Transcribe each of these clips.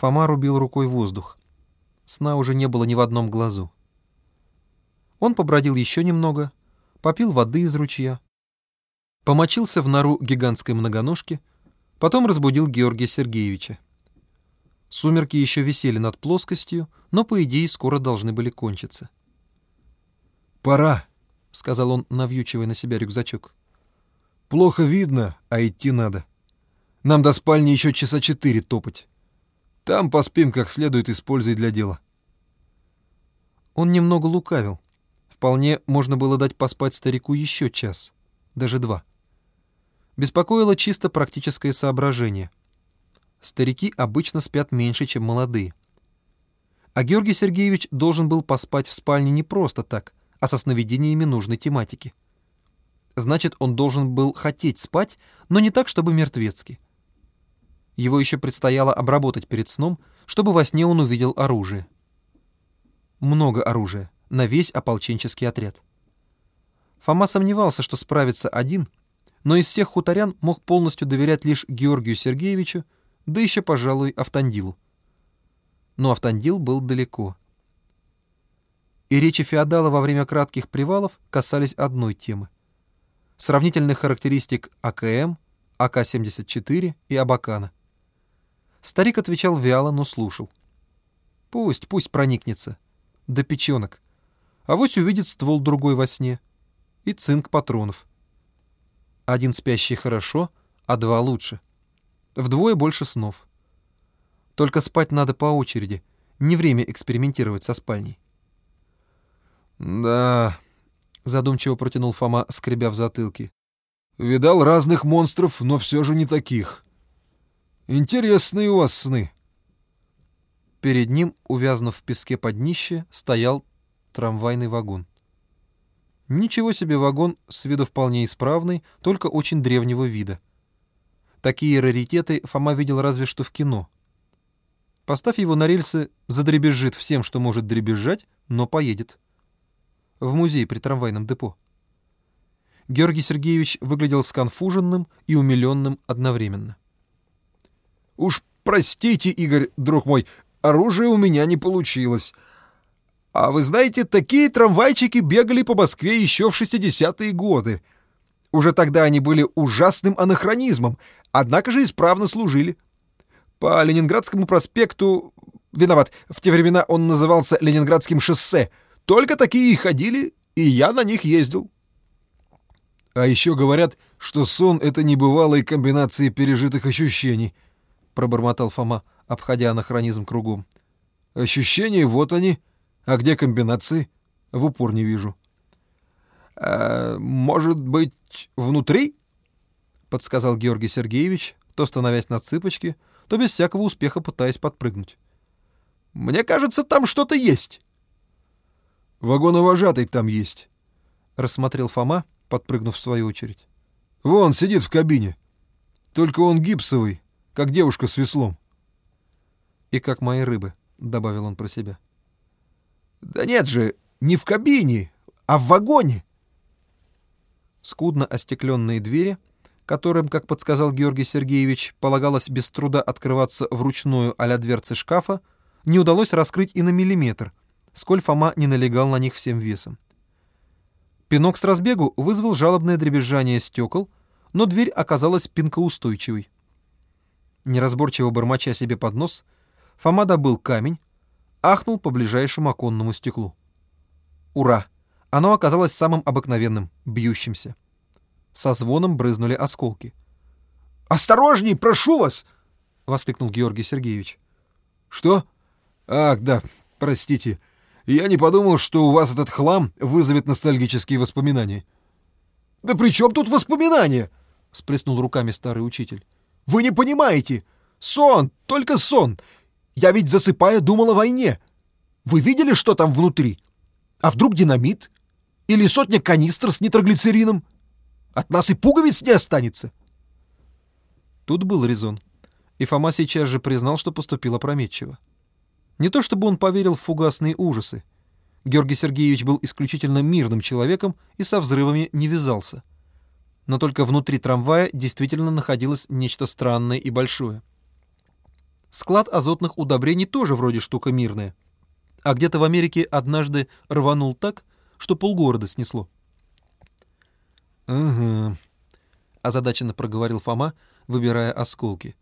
Фома рубил рукой воздух. Сна уже не было ни в одном глазу. Он побродил еще немного, попил воды из ручья, помочился в нору гигантской многоножки, потом разбудил Георгия Сергеевича. Сумерки еще висели над плоскостью, но, по идее, скоро должны были кончиться. «Пора», — сказал он, навьючивая на себя рюкзачок. «Плохо видно, а идти надо. Нам до спальни еще часа четыре топать. Там поспим как следует, используя для дела». Он немного лукавил. Вполне можно было дать поспать старику еще час, даже два. Беспокоило чисто практическое соображение. Старики обычно спят меньше, чем молодые. А Георгий Сергеевич должен был поспать в спальне не просто так, а со сновидениями нужной тематики. Значит, он должен был хотеть спать, но не так, чтобы мертвецки. Его еще предстояло обработать перед сном, чтобы во сне он увидел оружие. Много оружия на весь ополченческий отряд. Фома сомневался, что справится один, но из всех хуторян мог полностью доверять лишь Георгию Сергеевичу, да еще, пожалуй, Автандилу. Но Автандил был далеко. И речи феодала во время кратких привалов касались одной темы — сравнительных характеристик АКМ, АК-74 и Абакана. Старик отвечал вяло, но слушал. Пусть, пусть проникнется. До печенок — Авось увидит ствол другой во сне. И цинк патронов. Один спящий хорошо, а два лучше. Вдвое больше снов. Только спать надо по очереди. Не время экспериментировать со спальней. «Да», — задумчиво протянул Фома, скребя в затылке. «Видал разных монстров, но все же не таких. Интересные у вас сны». Перед ним, увязнув в песке под днище, стоял трамвайный вагон. Ничего себе вагон, с виду вполне исправный, только очень древнего вида. Такие раритеты Фома видел разве что в кино. Поставь его на рельсы, задребезжит всем, что может дребезжать, но поедет. В музей при трамвайном депо. Георгий Сергеевич выглядел сконфуженным и умиленным одновременно. «Уж простите, Игорь, друг мой, оружие у меня не получилось. А вы знаете, такие трамвайчики бегали по Москве еще в 60-е годы. Уже тогда они были ужасным анахронизмом, однако же исправно служили. По Ленинградскому проспекту... Виноват, в те времена он назывался Ленинградским шоссе. Только такие и ходили, и я на них ездил. А еще говорят, что сон — это небывалые комбинации пережитых ощущений, — пробормотал Фома, обходя анахронизм кругом. Ощущения, вот они — а где комбинации? В упор не вижу. «Э, «Может быть, внутри?» — подсказал Георгий Сергеевич, то становясь на цыпочки, то без всякого успеха пытаясь подпрыгнуть. «Мне кажется, там что-то есть». «Вагоновожатый там есть», — рассмотрел Фома, подпрыгнув в свою очередь. «Вон, сидит в кабине. Только он гипсовый, как девушка с веслом». «И как мои рыбы», — добавил он про себя. — да нет же, не в кабине, а в вагоне. Скудно остекленные двери, которым, как подсказал Георгий Сергеевич, полагалось без труда открываться вручную а дверцы шкафа, не удалось раскрыть и на миллиметр, сколь Фома не налегал на них всем весом. Пинок с разбегу вызвал жалобное дребезжание стекол, но дверь оказалась пинкоустойчивой. Неразборчиво бормоча себе под нос, Фома добыл камень, ахнул по ближайшему оконному стеклу. Ура! Оно оказалось самым обыкновенным, бьющимся. Со звоном брызнули осколки. «Осторожней, прошу вас!» — воскликнул Георгий Сергеевич. «Что? Ах, да, простите. Я не подумал, что у вас этот хлам вызовет ностальгические воспоминания». «Да при чем тут воспоминания?» — сплеснул руками старый учитель. «Вы не понимаете! Сон, только сон! Я ведь, засыпая, думал о войне. Вы видели, что там внутри? А вдруг динамит? Или сотня канистр с нитроглицерином? От нас и пуговиц не останется. Тут был резон. И Фома сейчас же признал, что поступил опрометчиво. Не то чтобы он поверил в фугасные ужасы. Георгий Сергеевич был исключительно мирным человеком и со взрывами не вязался. Но только внутри трамвая действительно находилось нечто странное и большое. склад азотных удобрений тоже вроде штука мирная. А где-то в Америке однажды рванул так, что полгорода снесло. «Ага», — озадаченно проговорил Фома, выбирая осколки.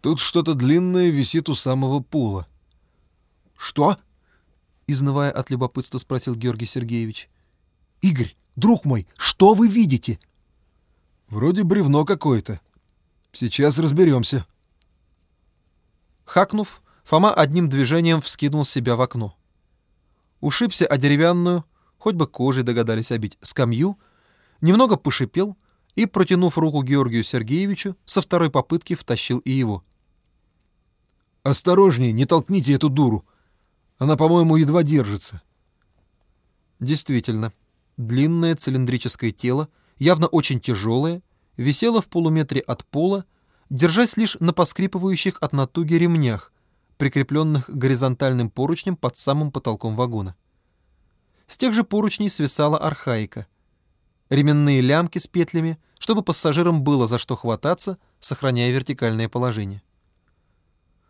«Тут что-то длинное висит у самого пола». «Что?» — изнывая от любопытства, спросил Георгий Сергеевич. «Игорь, друг мой, что вы видите?» «Вроде бревно какое-то. Сейчас разберемся». Хакнув, Фома одним движением вскинул себя в окно. Ушибся о деревянную, хоть бы кожей догадались обить, скамью, немного пошипел и, протянув руку Георгию Сергеевичу, со второй попытки втащил и его. «Осторожней, не толкните эту дуру. Она, по-моему, едва держится». Действительно, длинное цилиндрическое тело, явно очень тяжелое, висело в полуметре от пола, держась лишь на поскрипывающих от натуги ремнях, прикрепленных горизонтальным поручнем под самым потолком вагона. С тех же поручней свисала архаика. Ременные лямки с петлями, чтобы пассажирам было за что хвататься, сохраняя вертикальное положение.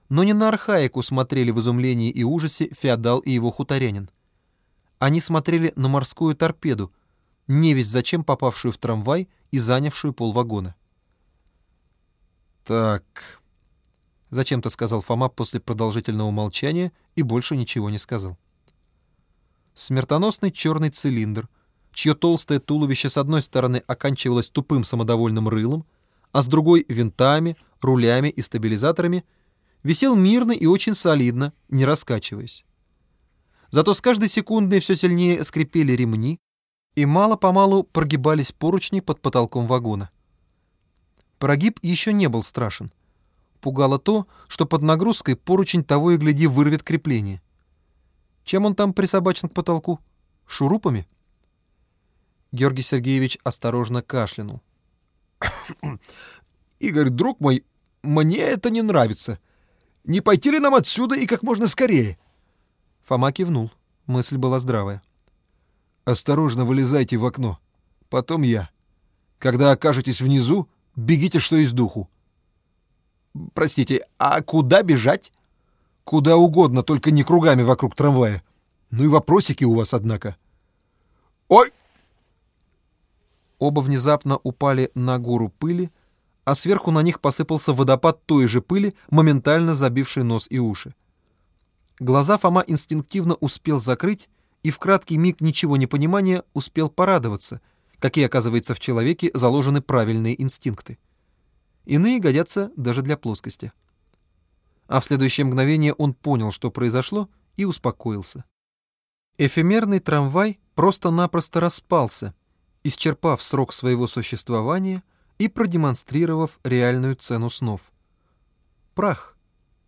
Но не на архаику смотрели в изумлении и ужасе феодал и его хуторянин. Они смотрели на морскую торпеду, невесть зачем попавшую в трамвай и занявшую полвагона. «Так», — зачем-то сказал Фома после продолжительного молчания и больше ничего не сказал. Смертоносный черный цилиндр, чье толстое туловище с одной стороны оканчивалось тупым самодовольным рылом, а с другой — винтами, рулями и стабилизаторами, висел мирно и очень солидно, не раскачиваясь. Зато с каждой секундой все сильнее скрипели ремни, и мало-помалу прогибались поручни под потолком вагона. Прогиб еще не был страшен. Пугало то, что под нагрузкой поручень того и гляди вырвет крепление. Чем он там присобачен к потолку? Шурупами? Георгий Сергеевич осторожно кашлянул. «Игорь, друг мой, мне это не нравится. Не пойти ли нам отсюда и как можно скорее?» Фома кивнул. Мысль была здравая. «Осторожно вылезайте в окно. Потом я. Когда окажетесь внизу, Бегите, что из духу. Простите, а куда бежать? Куда угодно, только не кругами вокруг трамвая. Ну и вопросики у вас, однако. Ой! Оба внезапно упали на гору пыли, а сверху на них посыпался водопад той же пыли, моментально забивший нос и уши. Глаза Фома инстинктивно успел закрыть и в краткий миг ничего не понимания успел порадоваться — какие, оказывается, в человеке заложены правильные инстинкты. Иные годятся даже для плоскости. А в следующее мгновение он понял, что произошло, и успокоился. Эфемерный трамвай просто-напросто распался, исчерпав срок своего существования и продемонстрировав реальную цену снов. Прах.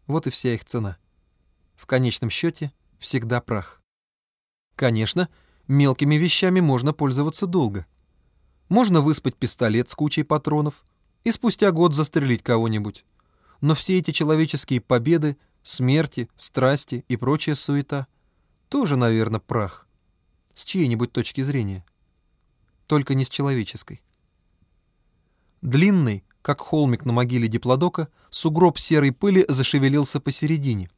Вот и вся их цена. В конечном счете всегда прах. Конечно, мелкими вещами можно пользоваться долго — можно выспать пистолет с кучей патронов и спустя год застрелить кого-нибудь. Но все эти человеческие победы, смерти, страсти и прочая суета тоже, наверное, прах. С чьей-нибудь точки зрения. Только не с человеческой. Длинный, как холмик на могиле диплодока, сугроб серой пыли зашевелился посередине.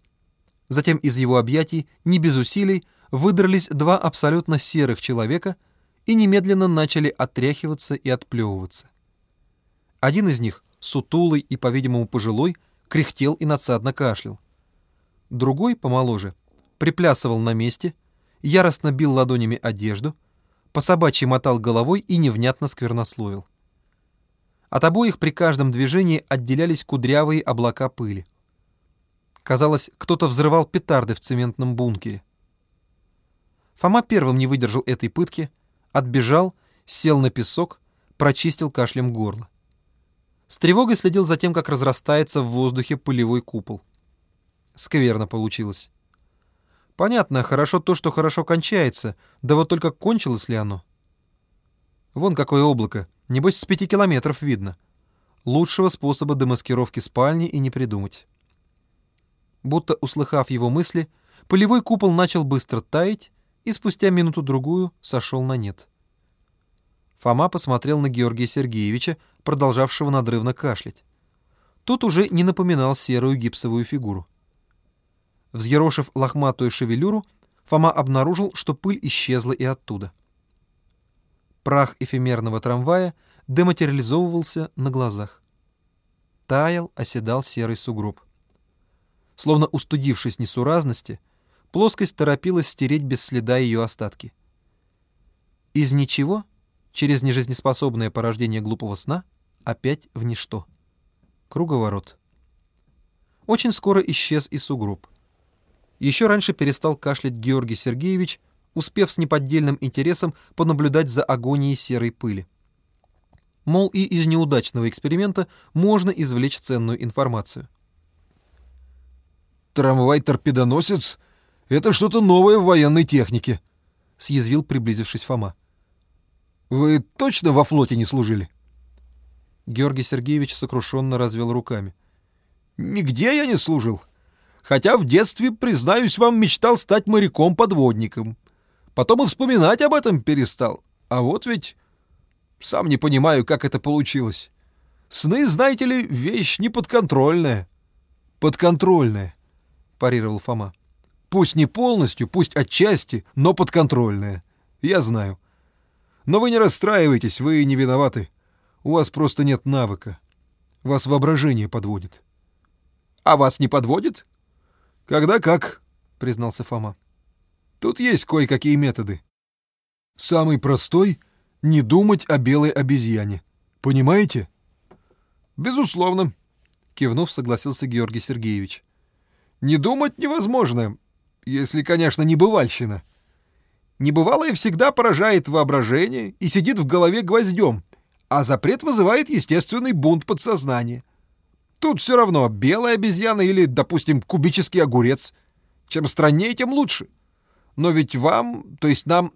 Затем из его объятий, не без усилий, выдрались два абсолютно серых человека — и немедленно начали отряхиваться и отплевываться. Один из них, сутулый и, по-видимому, пожилой, кряхтел и надсадно кашлял. Другой, помоложе, приплясывал на месте, яростно бил ладонями одежду, по собачьи мотал головой и невнятно сквернословил. От обоих при каждом движении отделялись кудрявые облака пыли. Казалось, кто-то взрывал петарды в цементном бункере. Фома первым не выдержал этой пытки — Отбежал, сел на песок, прочистил кашлем горло. С тревогой следил за тем, как разрастается в воздухе пылевой купол. Скверно получилось. Понятно, хорошо то, что хорошо кончается, да вот только кончилось ли оно? Вон какое облако, небось с пяти километров видно. Лучшего способа демаскировки спальни и не придумать. Будто услыхав его мысли, пылевой купол начал быстро таять, и спустя минуту-другую сошел на нет. Фома посмотрел на Георгия Сергеевича, продолжавшего надрывно кашлять. тот уже не напоминал серую гипсовую фигуру. Взъерошив лохматую шевелюру, Фома обнаружил, что пыль исчезла и оттуда. Прах эфемерного трамвая дематериализовывался на глазах. Таял, оседал серый сугроб. Словно устудившись несуразности, плоскость торопилась стереть без следа ее остатки. Из ничего, через нежизнеспособное порождение глупого сна, опять в ничто. Круговорот. Очень скоро исчез и сугроб. Еще раньше перестал кашлять Георгий Сергеевич, успев с неподдельным интересом понаблюдать за агонией серой пыли. Мол, и из неудачного эксперимента можно извлечь ценную информацию. «Трамвай-торпедоносец — это что-то новое в военной технике», — съязвил, приблизившись Фома. «Вы точно во флоте не служили?» Георгий Сергеевич сокрушенно развел руками. «Нигде я не служил. Хотя в детстве, признаюсь вам, мечтал стать моряком-подводником. Потом и вспоминать об этом перестал. А вот ведь... Сам не понимаю, как это получилось. Сны, знаете ли, вещь неподконтрольная». «Подконтрольная», — парировал Фома. «Пусть не полностью, пусть отчасти, но подконтрольная. Я знаю. Но вы не расстраивайтесь, вы не виноваты. У вас просто нет навыка. Вас воображение подводит». «А вас не подводит?» «Когда как», — признался Фома. «Тут есть кое-какие методы. Самый простой — не думать о белой обезьяне. Понимаете?» «Безусловно», — кивнув, согласился Георгий Сергеевич. «Не думать невозможно, если, конечно, не бывальщина. Небывалое всегда поражает воображение и сидит в голове гвоздем, а запрет вызывает естественный бунт подсознания. Тут все равно, белая обезьяна или, допустим, кубический огурец. Чем страннее, тем лучше. Но ведь вам, то есть нам,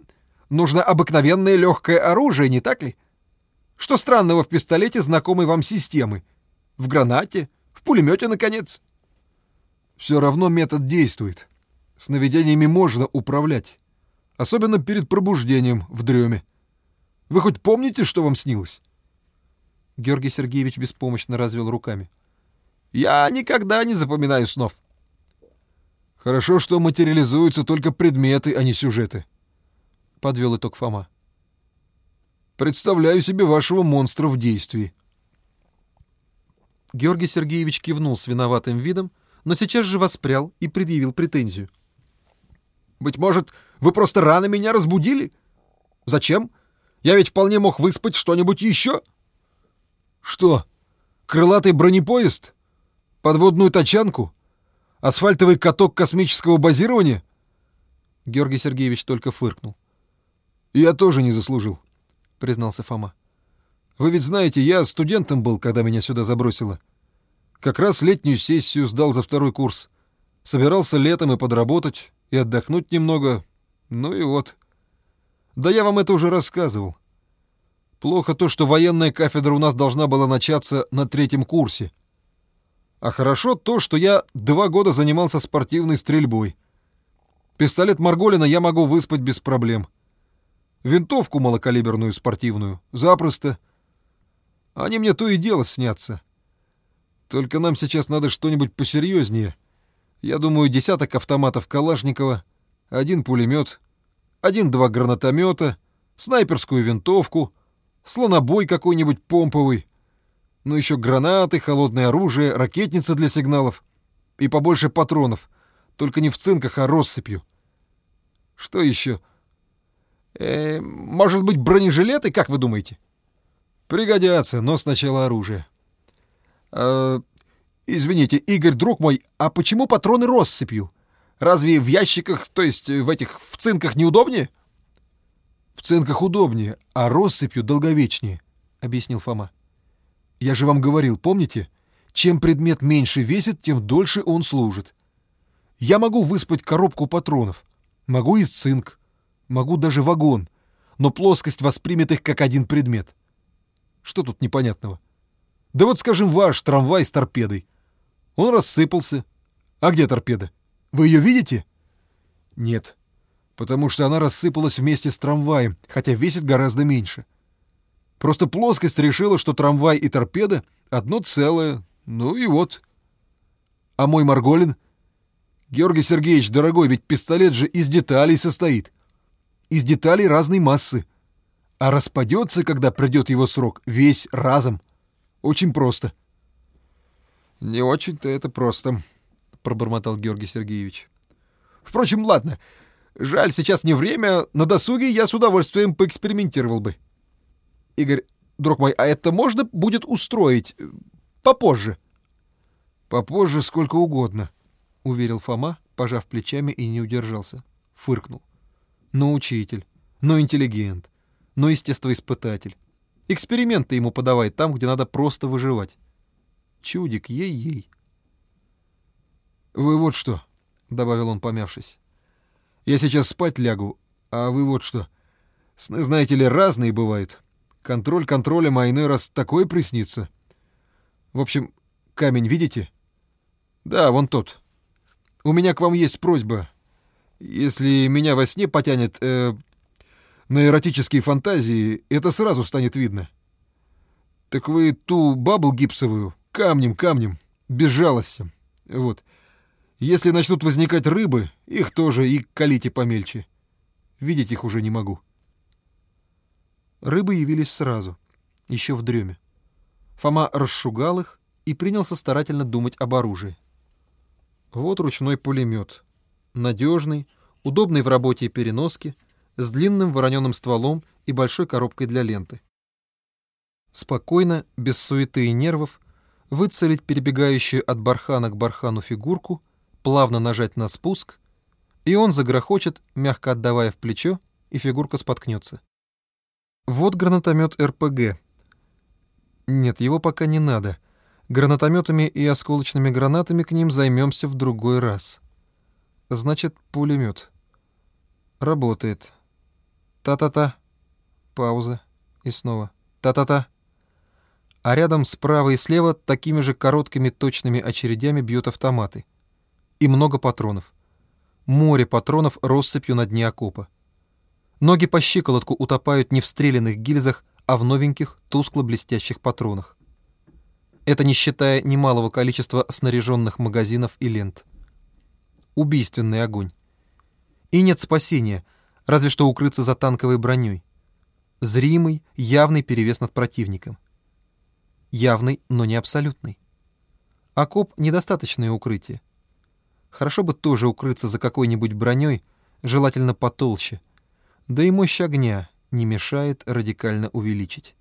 нужно обыкновенное легкое оружие, не так ли? Что странного в пистолете знакомой вам системы? В гранате? В пулемете, наконец? Все равно метод действует. Сновидениями можно управлять. Особенно перед пробуждением в дреме. Вы хоть помните, что вам снилось? Георгий Сергеевич беспомощно развел руками. Я никогда не запоминаю снов. Хорошо, что материализуются только предметы, а не сюжеты. Подвел итог Фома. Представляю себе вашего монстра в действии. Георгий Сергеевич кивнул с виноватым видом, но сейчас же воспрял и предъявил претензию. «Быть может, вы просто рано меня разбудили? Зачем? Я ведь вполне мог выспать что-нибудь еще». «Что, крылатый бронепоезд?» Подводную тачанку? Асфальтовый каток космического базирования? Георгий Сергеевич только фыркнул. «Я тоже не заслужил», — признался Фома. «Вы ведь знаете, я студентом был, когда меня сюда забросило. Как раз летнюю сессию сдал за второй курс. Собирался летом и подработать, и отдохнуть немного. Ну и вот. Да я вам это уже рассказывал. Плохо то, что военная кафедра у нас должна была начаться на третьем курсе. А хорошо то, что я два года занимался спортивной стрельбой. Пистолет Марголина я могу выспать без проблем. Винтовку малокалиберную спортивную. Запросто. Они мне то и дело снятся. Только нам сейчас надо что-нибудь посерьезнее. Я думаю, десяток автоматов Калашникова, один пулемет, один-два гранатомета, снайперскую винтовку, слонобой какой-нибудь помповый, но еще гранаты, холодное оружие, ракетница для сигналов и побольше патронов, только не в цинках, а россыпью. Что еще? Э, может быть, бронежилеты, как вы думаете? Пригодятся, но сначала оружие. Э, извините, Игорь, друг мой, а почему патроны россыпью? Разве в ящиках, то есть в этих, в цинках неудобнее? В цинках удобнее, а россыпью долговечнее, объяснил Фома. Я же вам говорил, помните? Чем предмет меньше весит, тем дольше он служит. Я могу выспать коробку патронов, могу и цинк, могу даже вагон, но плоскость воспримет их как один предмет. Что тут непонятного? Да вот, скажем, ваш трамвай с торпедой. Он рассыпался. А где торпеда? Вы ее видите? Нет, потому что она рассыпалась вместе с трамваем, хотя весит гораздо меньше. — Просто плоскость решила, что трамвай и торпеда — одно целое, Ну и вот. А мой Марголин? Георгий Сергеевич, дорогой, ведь пистолет же из деталей состоит. Из деталей разной массы. А распадется, когда придет его срок, весь разом. Очень просто. Не очень-то это просто, пробормотал Георгий Сергеевич. Впрочем, ладно. Жаль, сейчас не время. На досуге я с удовольствием поэкспериментировал бы. Игорь, друг мой, а это можно будет устроить э, попозже? Попозже сколько угодно, уверил Фома, пожав плечами и не удержался. Фыркнул. Ну, учитель, ну, интеллигент, ну, естествоиспытатель. Эксперименты ему подавай там, где надо просто выживать. Чудик, ей-ей. «Вы вот что», — добавил он, помявшись. «Я сейчас спать лягу, а вы вот что. Сны, знаете ли, разные бывают. Контроль контролем, а иной раз такое приснится. В общем, камень видите? Да, вон тот. У меня к вам есть просьба. Если меня во сне потянет э, на эротические фантазии, это сразу станет видно. Так вы ту бабу гипсовую камнем, камнем, без жалости. Вот. Если начнут возникать рыбы, их тоже и колите помельче. Видеть их уже не могу. Рыбы явились сразу, еще в дреме. Фома расшугал их и принялся старательно думать об оружии. Вот ручной пулемет. Надежный, удобный в работе и переноске, с длинным вороненым стволом и большой коробкой для ленты. Спокойно, без суеты и нервов, выцелить перебегающую от бархана к бархану фигурку, плавно нажать на спуск, и он загрохочет, мягко отдавая в плечо, и фигурка споткнется. Вот гранатомет РПГ. Нет, его пока не надо. Гранатометами и осколочными гранатами к ним займемся в другой раз. Значит, пулемет. Работает. Та-та-та. Пауза. И снова. Та-та-та. А рядом справа и слева такими же короткими точными очередями бьют автоматы. И много патронов. Море патронов россыпью на дне окопа. Ноги по щиколотку утопают не в стрелянных гильзах, а в новеньких, тускло-блестящих патронах. Это не считая немалого количества снаряженных магазинов и лент. Убийственный огонь. И нет спасения, разве что укрыться за танковой броней. Зримый, явный перевес над противником. Явный, но не абсолютный. Окоп — недостаточное укрытие. Хорошо бы тоже укрыться за какой-нибудь броней, желательно потолще — да и мощь огня не мешает радикально увеличить.